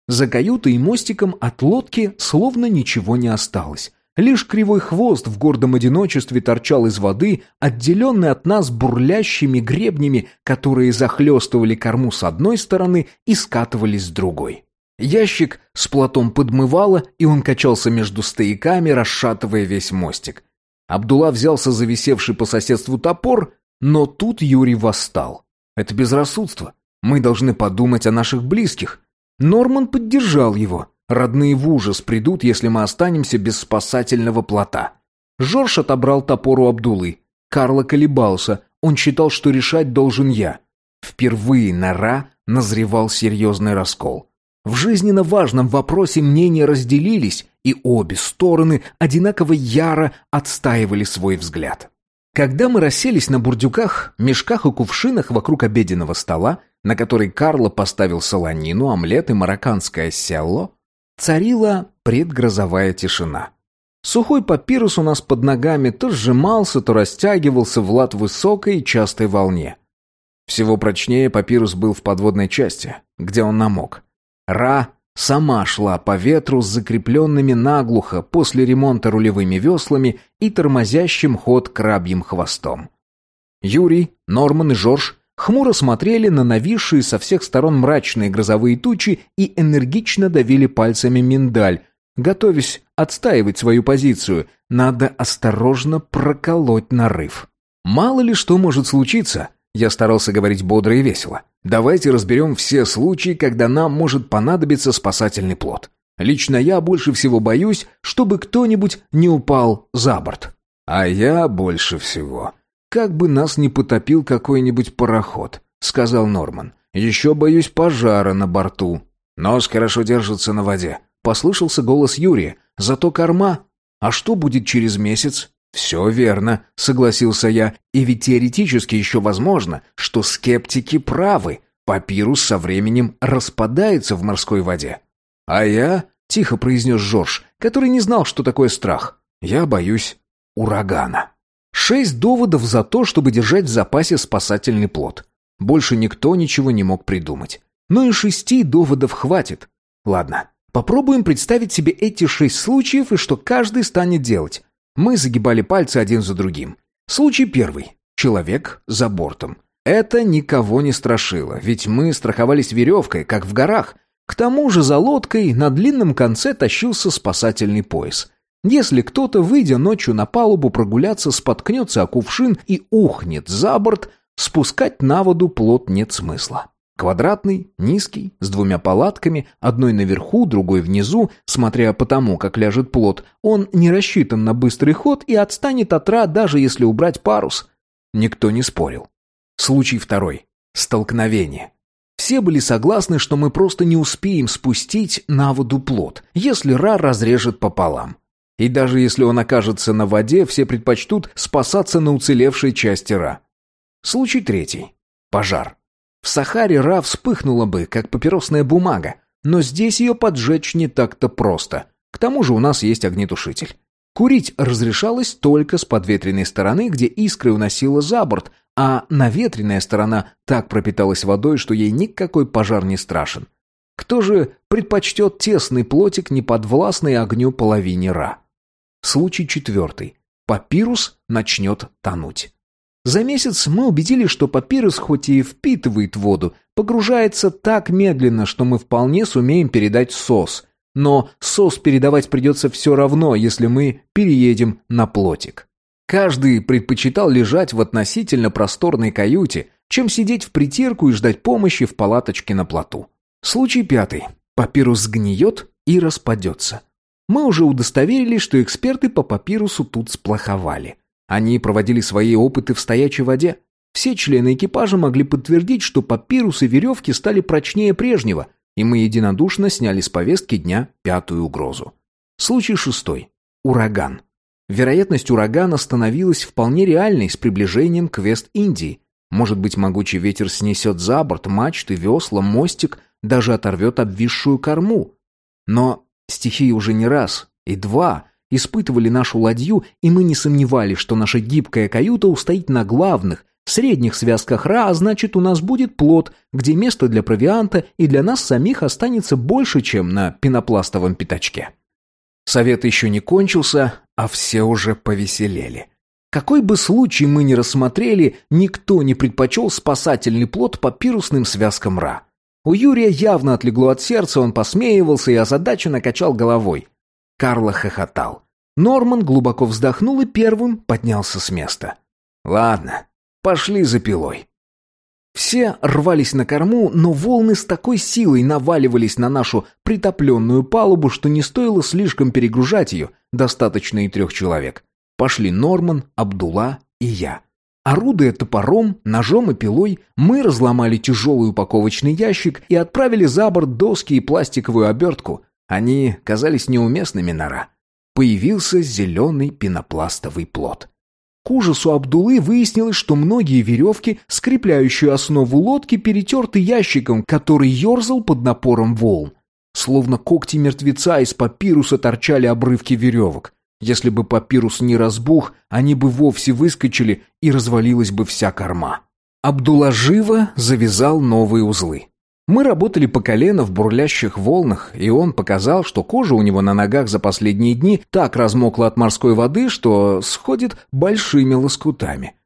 За каютой и мостиком от лодки словно ничего не осталось. Лишь кривой хвост в гордом одиночестве торчал из воды, отделенный от нас бурлящими гребнями, которые захлестывали корму с одной стороны и скатывались с другой. Ящик с плотом подмывало, и он качался между стояками, расшатывая весь мостик. Абдулла взялся за висевший по соседству топор, но тут Юрий восстал. Это безрассудство. Мы должны подумать о наших близких. Норман поддержал его. Родные в ужас придут, если мы останемся без спасательного плота. Жорж отобрал топор у Абдулы. Карло колебался. Он считал, что решать должен я. Впервые на Ра назревал серьезный раскол. В жизненно важном вопросе мнения разделились, и обе стороны одинаково яро отстаивали свой взгляд. Когда мы расселись на бурдюках, мешках и кувшинах вокруг обеденного стола, на который Карло поставил солонину, омлет и марокканское селло, царила предгрозовая тишина. Сухой папирус у нас под ногами то сжимался, то растягивался в лад высокой и частой волне. Всего прочнее папирус был в подводной части, где он намок. Ра сама шла по ветру с закрепленными наглухо после ремонта рулевыми веслами и тормозящим ход крабьим хвостом. Юрий, Норман и Жорж хмуро смотрели на нависшие со всех сторон мрачные грозовые тучи и энергично давили пальцами миндаль, готовясь отстаивать свою позицию. Надо осторожно проколоть нарыв. Мало ли что может случиться. Я старался говорить бодро и весело. Давайте разберем все случаи, когда нам может понадобиться спасательный плод. Лично я больше всего боюсь, чтобы кто-нибудь не упал за борт. А я больше всего. Как бы нас не потопил какой-нибудь пароход, сказал Норман. Еще боюсь пожара на борту. Нос хорошо держится на воде. Послышался голос Юрия. Зато корма. А что будет через месяц? «Все верно», — согласился я. «И ведь теоретически еще возможно, что скептики правы. Папирус со временем распадается в морской воде». «А я», — тихо произнес Жорж, который не знал, что такое страх, — «я боюсь урагана». Шесть доводов за то, чтобы держать в запасе спасательный плод. Больше никто ничего не мог придумать. Но и шести доводов хватит. Ладно, попробуем представить себе эти шесть случаев и что каждый станет делать. Мы загибали пальцы один за другим. Случай первый. Человек за бортом. Это никого не страшило, ведь мы страховались веревкой, как в горах. К тому же за лодкой на длинном конце тащился спасательный пояс. Если кто-то, выйдя ночью на палубу прогуляться, споткнется о кувшин и ухнет за борт, спускать на воду плот нет смысла. Квадратный, низкий, с двумя палатками, одной наверху, другой внизу, смотря по тому, как ляжет плот, он не рассчитан на быстрый ход и отстанет от ра, даже если убрать парус. Никто не спорил. Случай второй. Столкновение. Все были согласны, что мы просто не успеем спустить на воду плот, если ра разрежет пополам. И даже если он окажется на воде, все предпочтут спасаться на уцелевшей части ра. Случай третий. Пожар. В Сахаре Ра вспыхнула бы, как папиросная бумага, но здесь ее поджечь не так-то просто. К тому же у нас есть огнетушитель. Курить разрешалось только с подветренной стороны, где искры уносило за борт, а наветренная сторона так пропиталась водой, что ей никакой пожар не страшен. Кто же предпочтет тесный плотик, неподвластный огню половине Ра? Случай четвертый. Папирус начнет тонуть. За месяц мы убедились, что папирус хоть и впитывает воду, погружается так медленно, что мы вполне сумеем передать сос. Но сос передавать придется все равно, если мы переедем на плотик. Каждый предпочитал лежать в относительно просторной каюте, чем сидеть в притирку и ждать помощи в палаточке на плоту. Случай пятый. Папирус сгниет и распадется. Мы уже удостоверились, что эксперты по папирусу тут сплоховали. Они проводили свои опыты в стоячей воде. Все члены экипажа могли подтвердить, что папирусы и веревки стали прочнее прежнего, и мы единодушно сняли с повестки дня пятую угрозу. Случай шестой. Ураган. Вероятность урагана становилась вполне реальной с приближением к Вест-Индии. Может быть, могучий ветер снесет за борт мачты, весла, мостик, даже оторвет обвисшую корму. Но стихии уже не раз и два испытывали нашу ладью, и мы не сомневались, что наша гибкая каюта устоит на главных, средних связках ра, а значит у нас будет плод, где место для провианта и для нас самих останется больше, чем на пенопластовом пятачке. Совет еще не кончился, а все уже повеселели. Какой бы случай мы ни рассмотрели, никто не предпочел спасательный плод по пирусным связкам ра. У Юрия явно отлегло от сердца, он посмеивался и озадаченно накачал головой. Карло хохотал. Норман глубоко вздохнул и первым поднялся с места. «Ладно, пошли за пилой». Все рвались на корму, но волны с такой силой наваливались на нашу притопленную палубу, что не стоило слишком перегружать ее, достаточно и трех человек. Пошли Норман, Абдула и я. Орудуя топором, ножом и пилой, мы разломали тяжелый упаковочный ящик и отправили за борт доски и пластиковую обертку, они казались неуместными нора. Появился зеленый пенопластовый плод. К ужасу Абдулы выяснилось, что многие веревки, скрепляющие основу лодки, перетерты ящиком, который ерзал под напором волн. Словно когти мертвеца из папируса торчали обрывки веревок. Если бы папирус не разбух, они бы вовсе выскочили, и развалилась бы вся корма. Абдулла живо завязал новые узлы. Мы работали по колено в бурлящих волнах, и он показал, что кожа у него на ногах за последние дни так размокла от морской воды, что сходит большими лоскутами.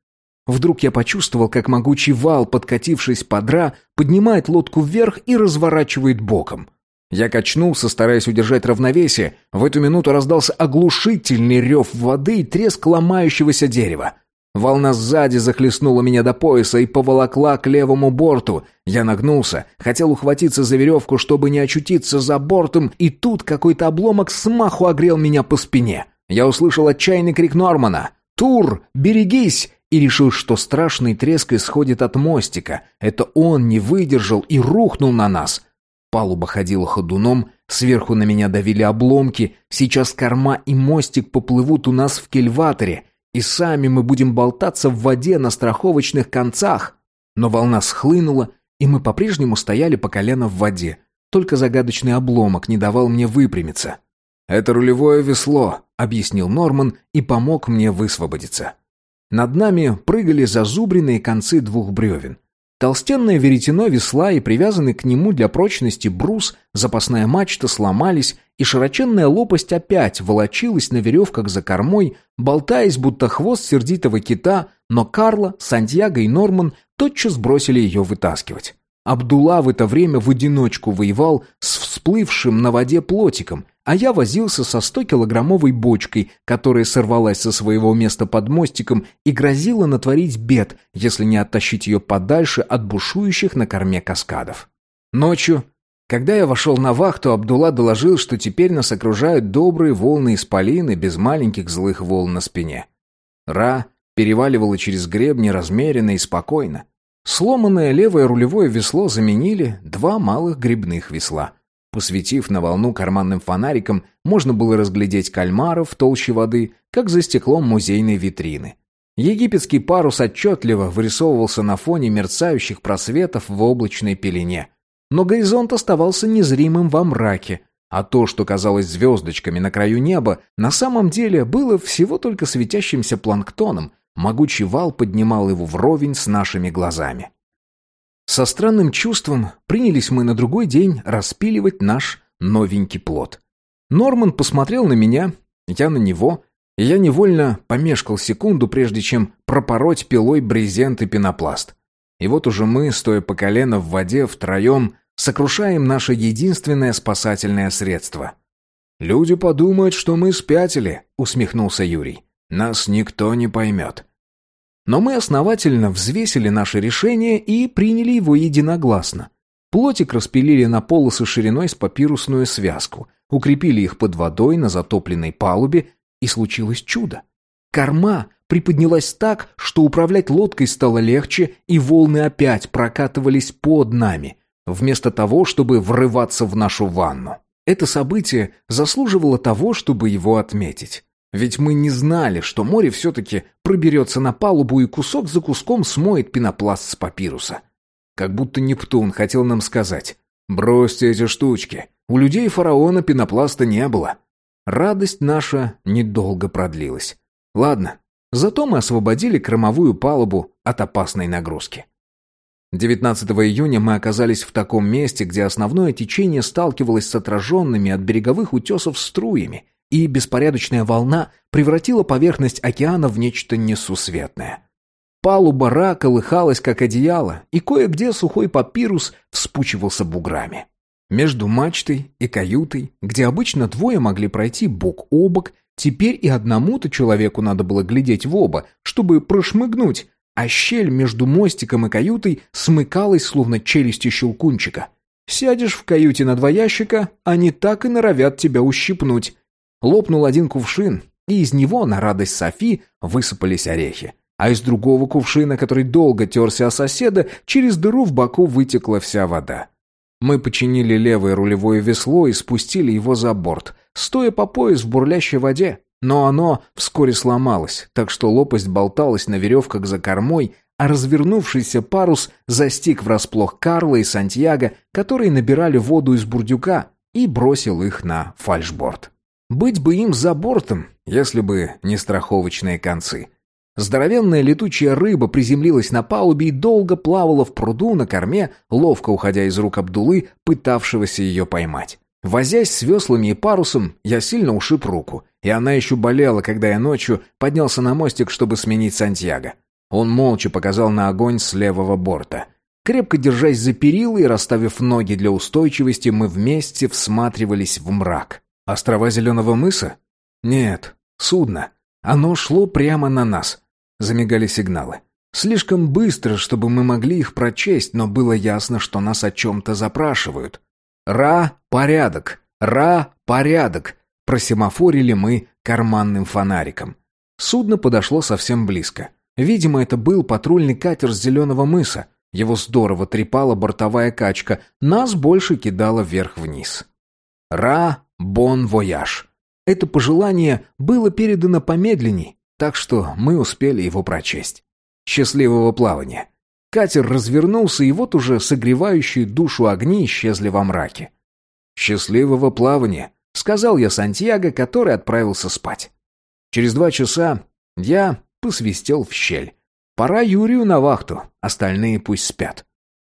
Вдруг я почувствовал, как могучий вал, подкатившись подра, поднимает лодку вверх и разворачивает боком. Я качнулся, стараясь удержать равновесие. В эту минуту раздался оглушительный рев воды и треск ломающегося дерева. Волна сзади захлестнула меня до пояса и поволокла к левому борту. Я нагнулся, хотел ухватиться за веревку, чтобы не очутиться за бортом, и тут какой-то обломок смаху огрел меня по спине. Я услышал отчаянный крик Нормана. «Тур, берегись!» и решил, что страшный треск исходит от мостика. Это он не выдержал и рухнул на нас. Палуба ходила ходуном, сверху на меня давили обломки, сейчас корма и мостик поплывут у нас в кельваторе, и сами мы будем болтаться в воде на страховочных концах. Но волна схлынула, и мы по-прежнему стояли по колено в воде. Только загадочный обломок не давал мне выпрямиться. «Это рулевое весло», — объяснил Норман и помог мне высвободиться. Над нами прыгали зазубренные концы двух бревен. Толстенное веретено весла и привязанный к нему для прочности брус, запасная мачта сломались, и широченная лопасть опять волочилась на веревках за кормой, болтаясь, будто хвост сердитого кита, но Карла, Сантьяго и Норман тотчас бросили ее вытаскивать. Абдулла в это время в одиночку воевал с всплывшим на воде плотиком, а я возился со 100-килограммовой бочкой, которая сорвалась со своего места под мостиком и грозила натворить бед, если не оттащить ее подальше от бушующих на корме каскадов. Ночью, когда я вошел на вахту, Абдулла доложил, что теперь нас окружают добрые волны исполины без маленьких злых волн на спине. Ра переваливала через гребни размеренно и спокойно. Сломанное левое рулевое весло заменили два малых грибных весла. Посветив на волну карманным фонариком, можно было разглядеть кальмаров в толще воды, как за стеклом музейной витрины. Египетский парус отчетливо вырисовывался на фоне мерцающих просветов в облачной пелене. Но горизонт оставался незримым во мраке, а то, что казалось звездочками на краю неба, на самом деле было всего только светящимся планктоном, могучий вал поднимал его вровень с нашими глазами. Со странным чувством принялись мы на другой день распиливать наш новенький плод. Норман посмотрел на меня, я на него, и я невольно помешкал секунду, прежде чем пропороть пилой брезент и пенопласт. И вот уже мы, стоя по колено в воде, втроем, сокрушаем наше единственное спасательное средство. «Люди подумают, что мы спятили», — усмехнулся Юрий. «Нас никто не поймет. Но мы основательно взвесили наше решение и приняли его единогласно. Плотик распилили на полосы шириной с папирусную связку, укрепили их под водой на затопленной палубе, и случилось чудо. Корма приподнялась так, что управлять лодкой стало легче, и волны опять прокатывались под нами, вместо того, чтобы врываться в нашу ванну. Это событие заслуживало того, чтобы его отметить. Ведь мы не знали, что море все-таки проберется на палубу и кусок за куском смоет пенопласт с папируса. Как будто Нептун хотел нам сказать «Бросьте эти штучки, у людей фараона пенопласта не было». Радость наша недолго продлилась. Ладно, зато мы освободили кормовую палубу от опасной нагрузки. 19 июня мы оказались в таком месте, где основное течение сталкивалось с отраженными от береговых утесов струями – и беспорядочная волна превратила поверхность океана в нечто несусветное. Палуба ра колыхалась, как одеяло, и кое-где сухой папирус вспучивался буграми. Между мачтой и каютой, где обычно двое могли пройти бок о бок, теперь и одному-то человеку надо было глядеть в оба, чтобы прошмыгнуть, а щель между мостиком и каютой смыкалась, словно челюсти щелкунчика. Сядешь в каюте на два ящика, они так и норовят тебя ущипнуть. Лопнул один кувшин, и из него, на радость Софи, высыпались орехи. А из другого кувшина, который долго терся о соседа, через дыру в боку вытекла вся вода. Мы починили левое рулевое весло и спустили его за борт, стоя по пояс в бурлящей воде. Но оно вскоре сломалось, так что лопасть болталась на веревках за кормой, а развернувшийся парус застиг врасплох Карла и Сантьяго, которые набирали воду из бурдюка, и бросил их на фальшборд. Быть бы им за бортом, если бы не страховочные концы. Здоровенная летучая рыба приземлилась на палубе и долго плавала в пруду на корме, ловко уходя из рук Абдулы, пытавшегося ее поймать. Возясь с веслами и парусом, я сильно ушиб руку, и она еще болела, когда я ночью поднялся на мостик, чтобы сменить Сантьяго. Он молча показал на огонь с левого борта. Крепко держась за перила и расставив ноги для устойчивости, мы вместе всматривались в мрак. Острова Зеленого мыса? Нет, судно. Оно шло прямо на нас. Замигали сигналы. Слишком быстро, чтобы мы могли их прочесть, но было ясно, что нас о чем-то запрашивают. «Ра, порядок! Ра, порядок!» Просемафорили мы карманным фонариком. Судно подошло совсем близко. Видимо, это был патрульный катер с Зеленого мыса. Его здорово трепала бортовая качка, нас больше кидало вверх-вниз. «Ра, бон вояж!» Это пожелание было передано помедленней, так что мы успели его прочесть. Счастливого плавания. Катер развернулся, и вот уже согревающие душу огни исчезли во мраке. «Счастливого плавания», — сказал я Сантьяго, который отправился спать. Через два часа я посвистел в щель. Пора Юрию на вахту, остальные пусть спят.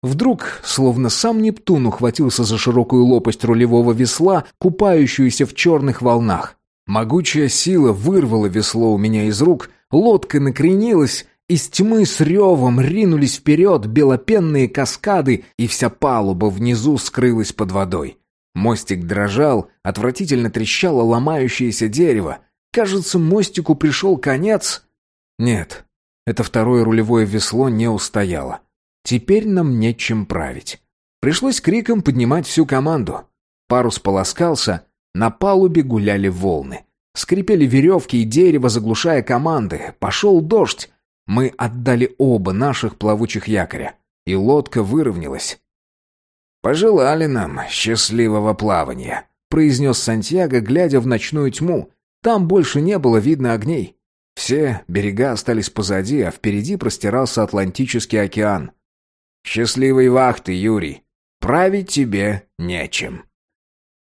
Вдруг, словно сам Нептун ухватился за широкую лопасть рулевого весла, купающуюся в черных волнах. Могучая сила вырвала весло у меня из рук, лодка накренилась, из тьмы с ревом ринулись вперед белопенные каскады, и вся палуба внизу скрылась под водой. Мостик дрожал, отвратительно трещало ломающееся дерево. Кажется, мостику пришел конец. Нет, это второе рулевое весло не устояло. Теперь нам нечем править. Пришлось криком поднимать всю команду. Парус полоскался, на палубе гуляли волны. Скрипели веревки и дерево, заглушая команды. Пошел дождь. Мы отдали оба наших плавучих якоря, и лодка выровнялась. «Пожелали нам счастливого плавания», — произнес Сантьяго, глядя в ночную тьму. Там больше не было видно огней. Все берега остались позади, а впереди простирался Атлантический океан. «Счастливой вахты, Юрий! Править тебе нечем».